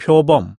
표범